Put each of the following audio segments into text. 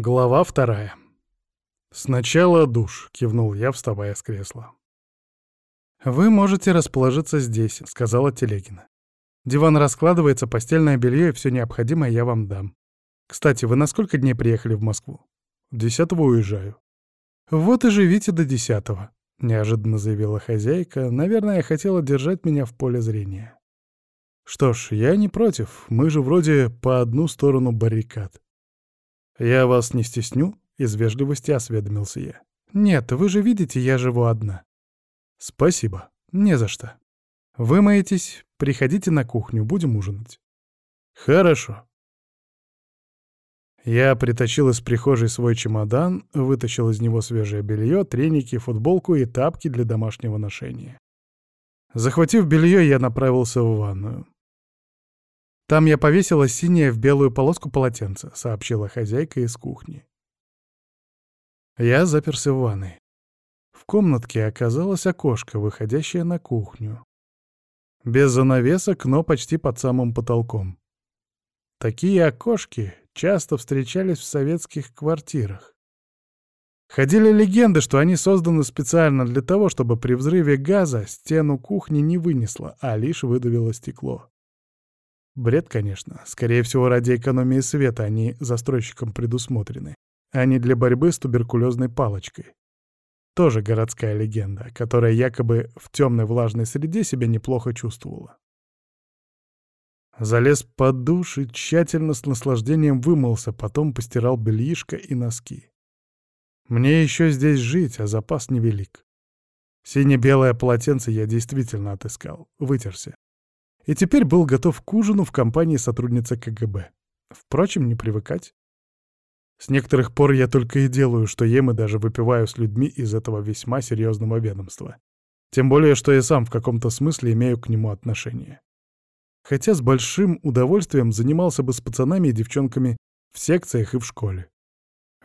Глава вторая. «Сначала душ», — кивнул я, вставая с кресла. «Вы можете расположиться здесь», — сказала Телегина. «Диван раскладывается, постельное белье и все необходимое я вам дам. Кстати, вы на сколько дней приехали в Москву?» «Десятого уезжаю». «Вот и живите до десятого», — неожиданно заявила хозяйка. Наверное, хотела держать меня в поле зрения. «Что ж, я не против. Мы же вроде по одну сторону баррикад». «Я вас не стесню?» — из вежливости осведомился я. «Нет, вы же видите, я живу одна». «Спасибо. Не за что. Вымоетесь, приходите на кухню, будем ужинать». «Хорошо». Я притащил из прихожей свой чемодан, вытащил из него свежее белье, треники, футболку и тапки для домашнего ношения. Захватив белье, я направился в ванную. «Там я повесила синее в белую полоску полотенце», — сообщила хозяйка из кухни. Я заперся в ванной. В комнатке оказалось окошко, выходящее на кухню. Без занавесок, но почти под самым потолком. Такие окошки часто встречались в советских квартирах. Ходили легенды, что они созданы специально для того, чтобы при взрыве газа стену кухни не вынесло, а лишь выдавило стекло. Бред, конечно. Скорее всего, ради экономии света они застройщикам предусмотрены, а не для борьбы с туберкулезной палочкой. Тоже городская легенда, которая якобы в темной влажной среде себя неплохо чувствовала. Залез под душ и тщательно с наслаждением вымылся, потом постирал бельишко и носки. Мне еще здесь жить, а запас невелик. Сине-белое полотенце я действительно отыскал, вытерся и теперь был готов к ужину в компании сотрудницы КГБ. Впрочем, не привыкать. С некоторых пор я только и делаю, что ем и даже выпиваю с людьми из этого весьма серьезного ведомства. Тем более, что я сам в каком-то смысле имею к нему отношение. Хотя с большим удовольствием занимался бы с пацанами и девчонками в секциях и в школе.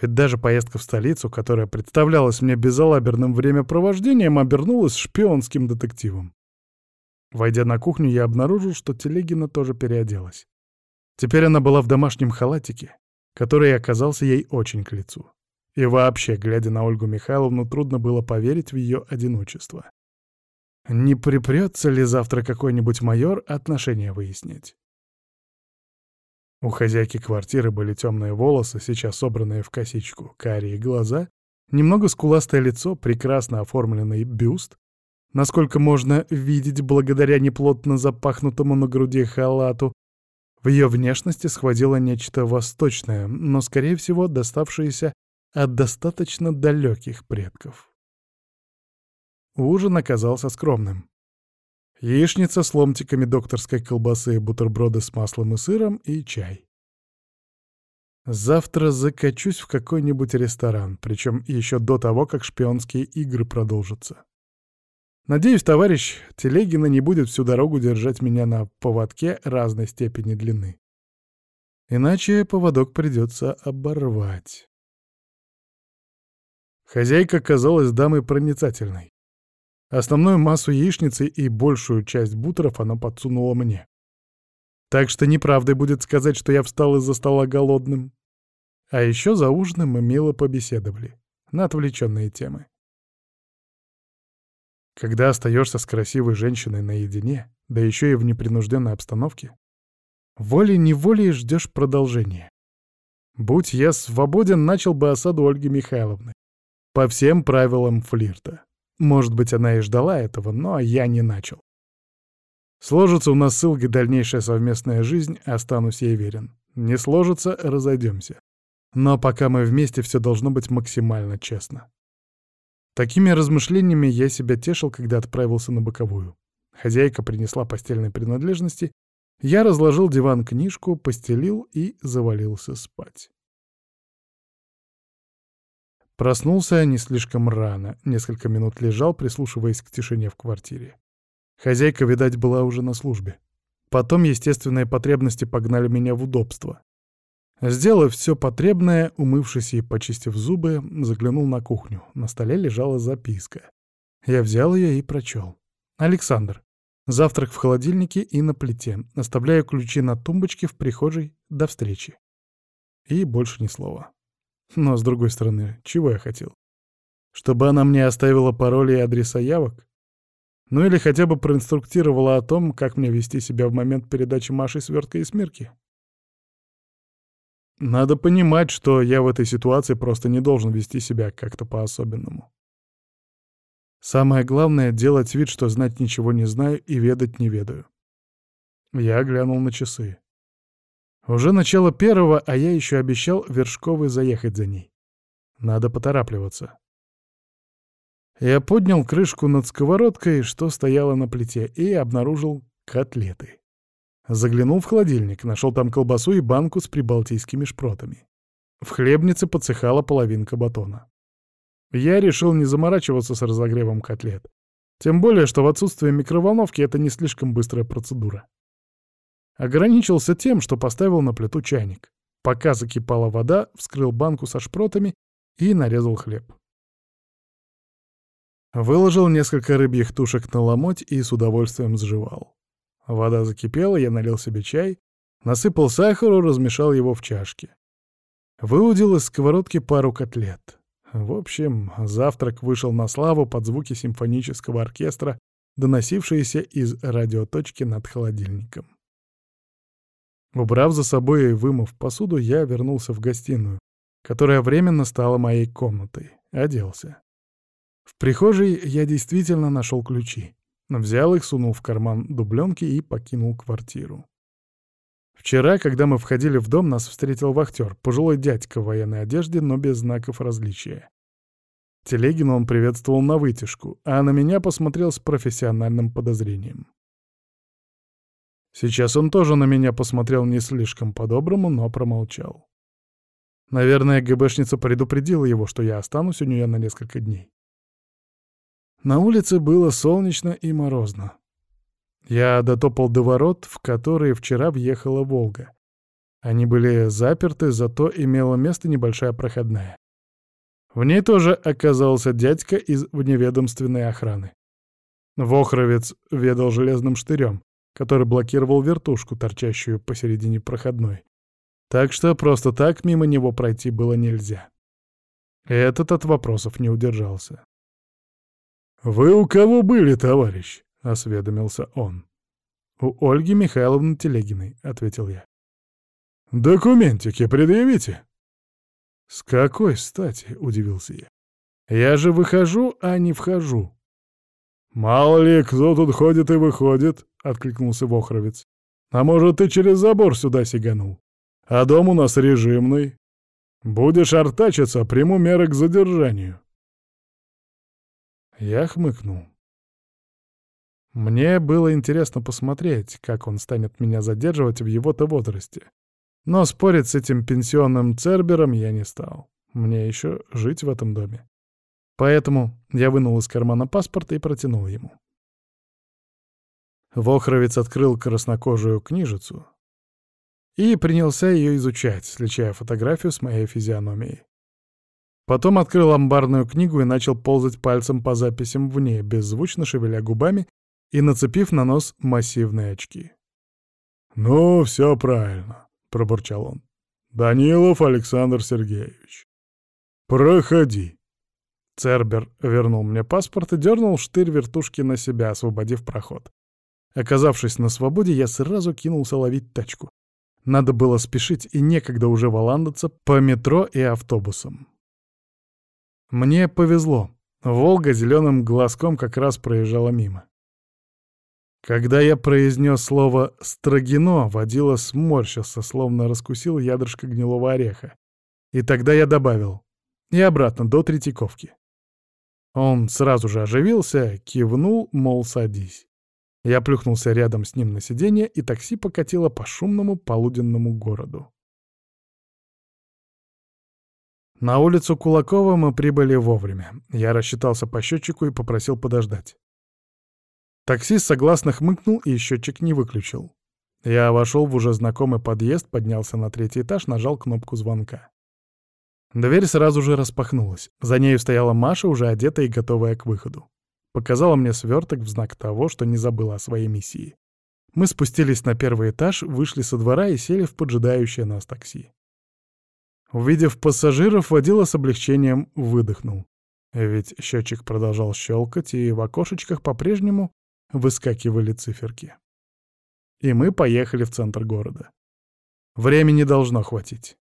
Ведь даже поездка в столицу, которая представлялась мне безалаберным времяпровождением, обернулась шпионским детективом. Войдя на кухню, я обнаружил, что Телегина тоже переоделась. Теперь она была в домашнем халатике, который оказался ей очень к лицу. И вообще, глядя на Ольгу Михайловну, трудно было поверить в ее одиночество. Не припрется ли завтра какой-нибудь майор отношения выяснить? У хозяйки квартиры были темные волосы, сейчас собранные в косичку, карие глаза, немного скуластое лицо, прекрасно оформленный бюст, насколько можно видеть благодаря неплотно запахнутому на груди халату. В ее внешности схватило нечто восточное, но, скорее всего, доставшееся от достаточно далеких предков. Ужин оказался скромным. Яичница с ломтиками докторской колбасы, бутерброды с маслом и сыром и чай. Завтра закачусь в какой-нибудь ресторан, причем еще до того, как шпионские игры продолжатся. Надеюсь, товарищ Телегина не будет всю дорогу держать меня на поводке разной степени длины. Иначе поводок придется оборвать. Хозяйка казалась дамой проницательной. Основную массу яичницы и большую часть бутеров она подсунула мне. Так что неправдой будет сказать, что я встал из-за стола голодным. А еще за ужином мы мило побеседовали на отвлеченные темы. Когда остаешься с красивой женщиной наедине, да еще и в непринужденной обстановке, волей-неволей ждешь продолжения. Будь я свободен, начал бы осаду Ольги Михайловны. По всем правилам флирта. Может быть, она и ждала этого, но я не начал. Сложится у нас с Илгой дальнейшая совместная жизнь, останусь ей верен. Не сложится — разойдемся. Но пока мы вместе, все должно быть максимально честно. Такими размышлениями я себя тешил, когда отправился на боковую. Хозяйка принесла постельные принадлежности, я разложил диван-книжку, постелил и завалился спать. Проснулся не слишком рано, несколько минут лежал, прислушиваясь к тишине в квартире. Хозяйка, видать, была уже на службе. Потом естественные потребности погнали меня в удобство. Сделав все потребное, умывшись и почистив зубы, заглянул на кухню. На столе лежала записка. Я взял ее и прочел. «Александр, завтрак в холодильнике и на плите. Оставляю ключи на тумбочке в прихожей. До встречи». И больше ни слова. Но, с другой стороны, чего я хотел? Чтобы она мне оставила пароли и адреса явок? Ну или хотя бы проинструктировала о том, как мне вести себя в момент передачи Маши свертка и смерки? Надо понимать, что я в этой ситуации просто не должен вести себя как-то по-особенному. Самое главное — делать вид, что знать ничего не знаю и ведать не ведаю. Я глянул на часы. Уже начало первого, а я еще обещал Вершковой заехать за ней. Надо поторапливаться. Я поднял крышку над сковородкой, что стояла на плите, и обнаружил котлеты. Заглянул в холодильник, нашел там колбасу и банку с прибалтийскими шпротами. В хлебнице подсыхала половинка батона. Я решил не заморачиваться с разогревом котлет. Тем более, что в отсутствие микроволновки это не слишком быстрая процедура. Ограничился тем, что поставил на плиту чайник. Пока закипала вода, вскрыл банку со шпротами и нарезал хлеб. Выложил несколько рыбьих тушек на ломоть и с удовольствием сживал. Вода закипела, я налил себе чай, насыпал сахару, размешал его в чашке. Выудил из сковородки пару котлет. В общем, завтрак вышел на славу под звуки симфонического оркестра, доносившиеся из радиоточки над холодильником. Убрав за собой и вымыв посуду, я вернулся в гостиную, которая временно стала моей комнатой, оделся. В прихожей я действительно нашел ключи. Взял их, сунул в карман дубленки и покинул квартиру. Вчера, когда мы входили в дом, нас встретил вахтер, пожилой дядька в военной одежде, но без знаков различия. Телегина он приветствовал на вытяжку, а на меня посмотрел с профессиональным подозрением. Сейчас он тоже на меня посмотрел не слишком по-доброму, но промолчал. Наверное, ГБшница предупредила его, что я останусь у нее на несколько дней. На улице было солнечно и морозно. Я дотопал до ворот, в которые вчера въехала «Волга». Они были заперты, зато имела место небольшая проходная. В ней тоже оказался дядька из вневедомственной охраны. Вохровец ведал железным штырем, который блокировал вертушку, торчащую посередине проходной. Так что просто так мимо него пройти было нельзя. Этот от вопросов не удержался. «Вы у кого были, товарищ?» — осведомился он. «У Ольги Михайловны Телегиной», — ответил я. «Документики предъявите». «С какой стати?» — удивился я. «Я же выхожу, а не вхожу». «Мало ли, кто тут ходит и выходит», — откликнулся Вохровец. «А может, ты через забор сюда сиганул? А дом у нас режимный. Будешь артачиться, приму меры к задержанию». Я хмыкнул. Мне было интересно посмотреть, как он станет меня задерживать в его-то возрасте. Но спорить с этим пенсионным цербером я не стал. Мне еще жить в этом доме. Поэтому я вынул из кармана паспорт и протянул ему. Вохровец открыл краснокожую книжицу и принялся ее изучать, сличая фотографию с моей физиономией. Потом открыл амбарную книгу и начал ползать пальцем по записям в ней, беззвучно шевеля губами и нацепив на нос массивные очки. «Ну, все правильно», — пробурчал он. «Данилов Александр Сергеевич. Проходи». Цербер вернул мне паспорт и дернул штырь вертушки на себя, освободив проход. Оказавшись на свободе, я сразу кинулся ловить тачку. Надо было спешить, и некогда уже валандаться по метро и автобусам. Мне повезло. Волга зеленым глазком как раз проезжала мимо. Когда я произнес слово «строгино», водила сморщился, словно раскусил ядрышко гнилого ореха. И тогда я добавил «и обратно, до Третьяковки». Он сразу же оживился, кивнул, мол, садись. Я плюхнулся рядом с ним на сиденье, и такси покатило по шумному полуденному городу. На улицу Кулакова мы прибыли вовремя. Я рассчитался по счетчику и попросил подождать. Таксист согласно хмыкнул и счетчик не выключил. Я вошел в уже знакомый подъезд, поднялся на третий этаж, нажал кнопку звонка. Дверь сразу же распахнулась. За нею стояла Маша, уже одетая и готовая к выходу. Показала мне сверток в знак того, что не забыла о своей миссии. Мы спустились на первый этаж, вышли со двора и сели в поджидающее нас такси. Увидев пассажиров, водила с облегчением выдохнул. Ведь счетчик продолжал щелкать, и в окошечках по-прежнему выскакивали циферки. И мы поехали в центр города. Времени должно хватить.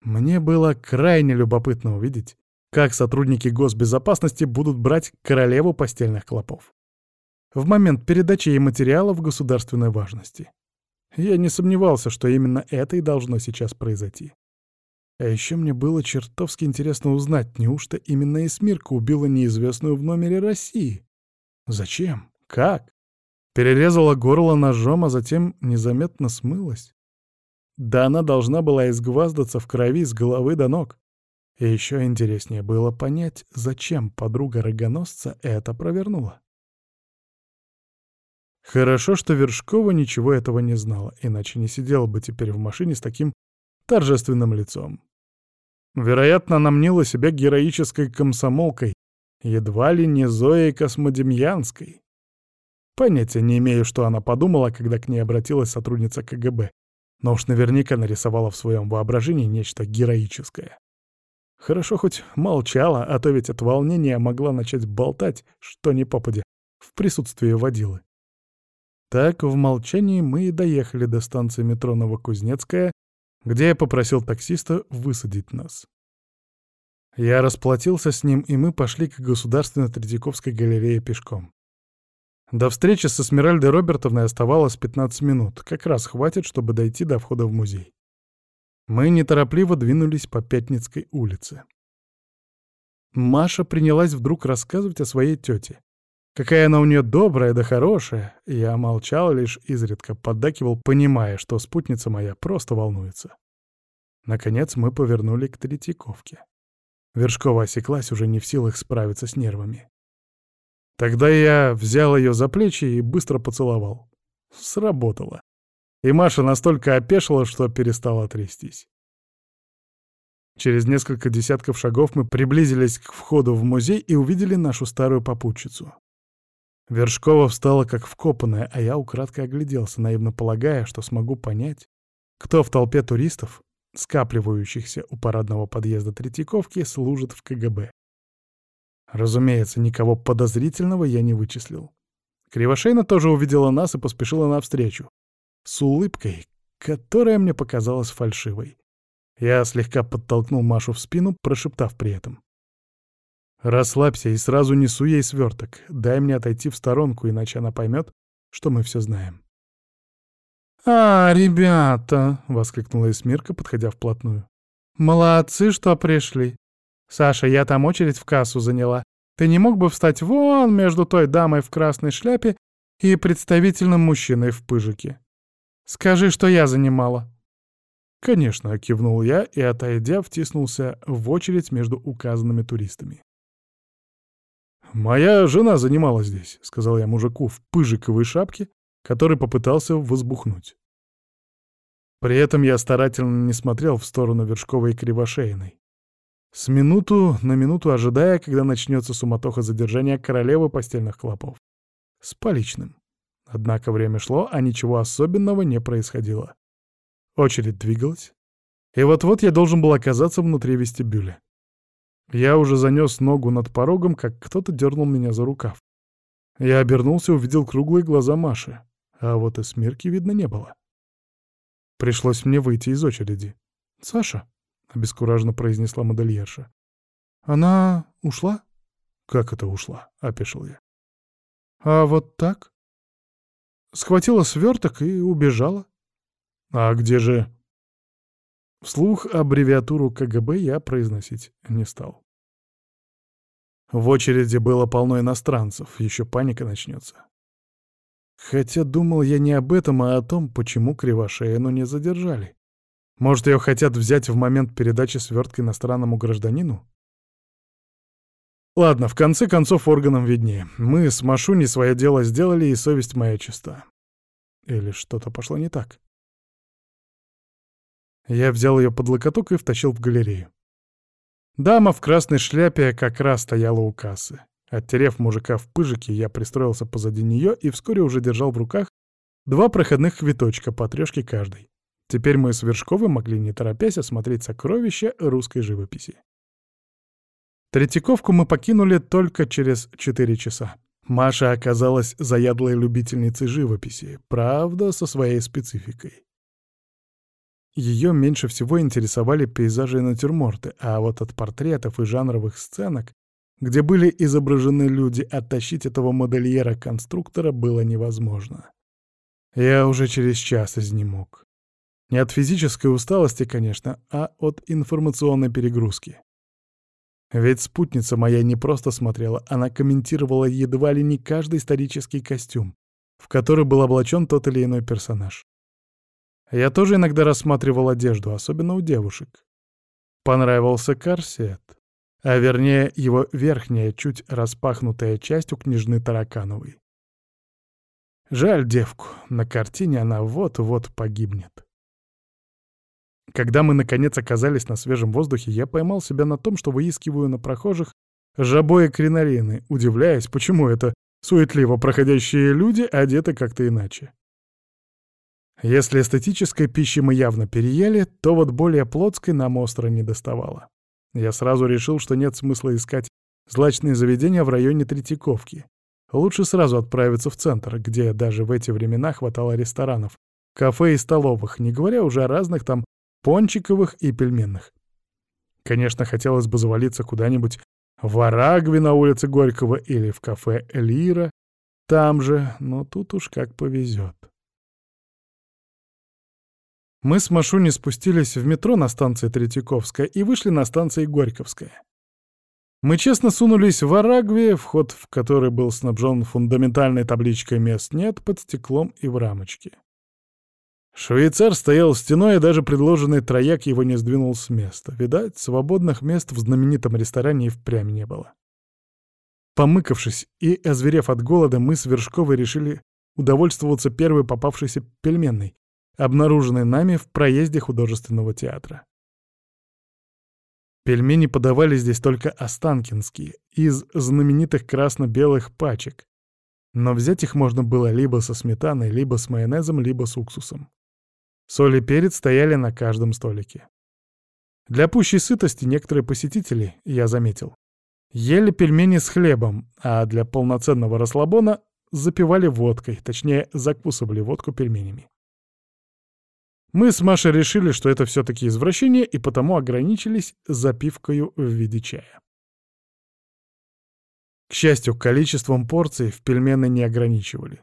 Мне было крайне любопытно увидеть, как сотрудники госбезопасности будут брать королеву постельных клопов. В момент передачи ей материалов государственной важности. Я не сомневался, что именно это и должно сейчас произойти. А еще мне было чертовски интересно узнать, неужто именно Эсмирка убила неизвестную в номере России? Зачем? Как? Перерезала горло ножом, а затем незаметно смылась. Да она должна была изгваздаться в крови с головы до ног. И еще интереснее было понять, зачем подруга рогоносца это провернула. Хорошо, что Вершкова ничего этого не знала, иначе не сидела бы теперь в машине с таким торжественным лицом. Вероятно, она мнила себя героической комсомолкой, едва ли не Зоей Космодемьянской. Понятия не имею, что она подумала, когда к ней обратилась сотрудница КГБ, но уж наверняка нарисовала в своем воображении нечто героическое. Хорошо хоть молчала, а то ведь от волнения могла начать болтать, что ни попадя, в присутствии водилы. Так в молчании мы и доехали до станции метро Новокузнецкая, где я попросил таксиста высадить нас. Я расплатился с ним, и мы пошли к Государственной Третьяковской галерее пешком. До встречи с Эсмеральдой Робертовной оставалось 15 минут, как раз хватит, чтобы дойти до входа в музей. Мы неторопливо двинулись по Пятницкой улице. Маша принялась вдруг рассказывать о своей тете. Какая она у нее добрая да хорошая. Я молчал лишь изредка, поддакивал, понимая, что спутница моя просто волнуется. Наконец мы повернули к Третьяковке. Вершкова осеклась, уже не в силах справиться с нервами. Тогда я взял ее за плечи и быстро поцеловал. Сработало. И Маша настолько опешила, что перестала трястись. Через несколько десятков шагов мы приблизились к входу в музей и увидели нашу старую попутчицу. Вершкова встала как вкопанная, а я украдкой огляделся, наивно полагая, что смогу понять, кто в толпе туристов, скапливающихся у парадного подъезда Третьяковки, служит в КГБ. Разумеется, никого подозрительного я не вычислил. Кривошейна тоже увидела нас и поспешила навстречу. С улыбкой, которая мне показалась фальшивой. Я слегка подтолкнул Машу в спину, прошептав при этом. Расслабься и сразу несу ей сверток. Дай мне отойти в сторонку, иначе она поймет, что мы все знаем. «А, ребята!» — воскликнула Эсмирка, подходя вплотную. «Молодцы, что пришли. Саша, я там очередь в кассу заняла. Ты не мог бы встать вон между той дамой в красной шляпе и представительным мужчиной в пыжике? Скажи, что я занимала». «Конечно», — кивнул я и, отойдя, втиснулся в очередь между указанными туристами. «Моя жена занималась здесь», — сказал я мужику в пыжиковой шапке, который попытался возбухнуть. При этом я старательно не смотрел в сторону Вершковой и Кривошеиной. С минуту на минуту ожидая, когда начнется суматоха задержания королевы постельных клопов. С поличным. Однако время шло, а ничего особенного не происходило. Очередь двигалась. И вот-вот я должен был оказаться внутри вестибюля. Я уже занес ногу над порогом, как кто-то дернул меня за рукав. Я обернулся и увидел круглые глаза Маши, а вот и смерки видно не было. Пришлось мне выйти из очереди. «Саша», — обескураженно произнесла модельерша. «Она ушла?» «Как это ушла?» — опешил я. «А вот так?» Схватила сверток и убежала. «А где же...» Вслух аббревиатуру КГБ я произносить не стал. В очереди было полно иностранцев, еще паника начнется. Хотя думал я не об этом, а о том, почему Кривошеину не задержали. Может, ее хотят взять в момент передачи свертка иностранному гражданину? Ладно, в конце концов органам виднее. Мы с Машуни свое дело сделали, и совесть моя чиста. Или что-то пошло не так. Я взял ее под локоток и втащил в галерею. Дама в красной шляпе как раз стояла у кассы. Оттерев мужика в пыжике, я пристроился позади нее и вскоре уже держал в руках два проходных квиточка по трешке каждый. Теперь мы с Вершковым могли не торопясь осмотреть сокровища русской живописи. Третьяковку мы покинули только через четыре часа. Маша оказалась заядлой любительницей живописи, правда, со своей спецификой. Ее меньше всего интересовали пейзажи и натюрморты, а вот от портретов и жанровых сценок, где были изображены люди, оттащить этого модельера-конструктора было невозможно. Я уже через час изнемог. Не от физической усталости, конечно, а от информационной перегрузки. Ведь спутница моя не просто смотрела, она комментировала едва ли не каждый исторический костюм, в который был облачен тот или иной персонаж. Я тоже иногда рассматривал одежду, особенно у девушек. Понравился корсет, а вернее его верхняя, чуть распахнутая часть у княжны Таракановой. Жаль девку, на картине она вот-вот погибнет. Когда мы, наконец, оказались на свежем воздухе, я поймал себя на том, что выискиваю на прохожих жабои кринолины, удивляясь, почему это суетливо проходящие люди одеты как-то иначе. Если эстетической пищи мы явно переели, то вот более плотской нам остро не доставало. Я сразу решил, что нет смысла искать злачные заведения в районе Третьяковки. Лучше сразу отправиться в центр, где даже в эти времена хватало ресторанов, кафе и столовых, не говоря уже о разных там пончиковых и пельменных. Конечно, хотелось бы завалиться куда-нибудь в Арагве на улице Горького или в кафе «Лира», там же, но тут уж как повезет. Мы с Машуни спустились в метро на станции Третьяковская и вышли на станции Горьковская. Мы честно сунулись в Арагве, вход в который был снабжен фундаментальной табличкой «Мест нет» под стеклом и в рамочке. Швейцар стоял стеной, и даже предложенный трояк его не сдвинул с места. Видать, свободных мест в знаменитом ресторане и впрямь не было. Помыкавшись и озверев от голода, мы с Вершковой решили удовольствоваться первой попавшейся пельменной, обнаруженный нами в проезде художественного театра. Пельмени подавали здесь только останкинские, из знаменитых красно-белых пачек, но взять их можно было либо со сметаной, либо с майонезом, либо с уксусом. Соль и перец стояли на каждом столике. Для пущей сытости некоторые посетители, я заметил, ели пельмени с хлебом, а для полноценного расслабона запивали водкой, точнее, закусывали водку пельменями. Мы с Машей решили, что это все-таки извращение, и потому ограничились запивкою в виде чая. К счастью, количеством порций в пельмены не ограничивали.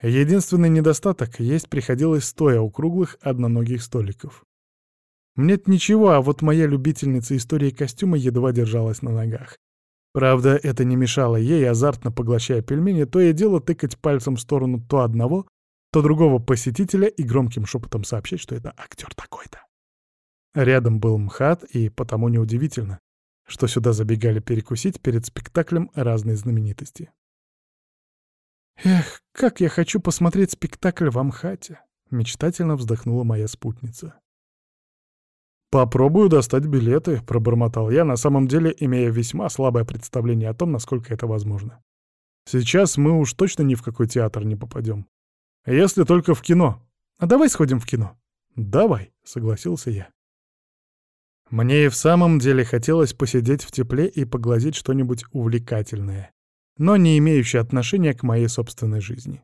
Единственный недостаток — есть приходилось стоя у круглых одноногих столиков. Нет ничего, а вот моя любительница истории костюма едва держалась на ногах. Правда, это не мешало ей, азартно поглощая пельмени, то и дело тыкать пальцем в сторону то одного, то другого посетителя и громким шепотом сообщать, что это актер такой-то. Рядом был МХАТ, и потому неудивительно, что сюда забегали перекусить перед спектаклем разные знаменитости. «Эх, как я хочу посмотреть спектакль в Амхате!» — мечтательно вздохнула моя спутница. «Попробую достать билеты», — пробормотал я, на самом деле имея весьма слабое представление о том, насколько это возможно. «Сейчас мы уж точно ни в какой театр не попадем. Если только в кино. А давай сходим в кино. Давай, согласился я. Мне и в самом деле хотелось посидеть в тепле и поглазеть что-нибудь увлекательное, но не имеющее отношения к моей собственной жизни.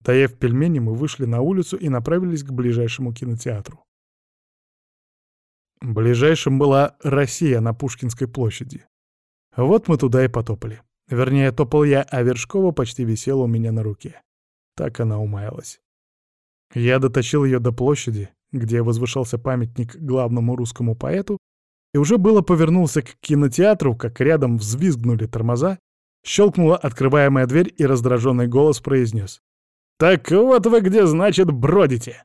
Доев пельмени, мы вышли на улицу и направились к ближайшему кинотеатру. Ближайшим была «Россия» на Пушкинской площади. Вот мы туда и потопали. Вернее, топал я, а Вершкова почти висела у меня на руке. Так она умаялась. Я дотащил ее до площади, где возвышался памятник главному русскому поэту, и уже было повернулся к кинотеатру, как рядом взвизгнули тормоза, щелкнула открываемая дверь, и раздраженный голос произнес. «Так вот вы где, значит, бродите!»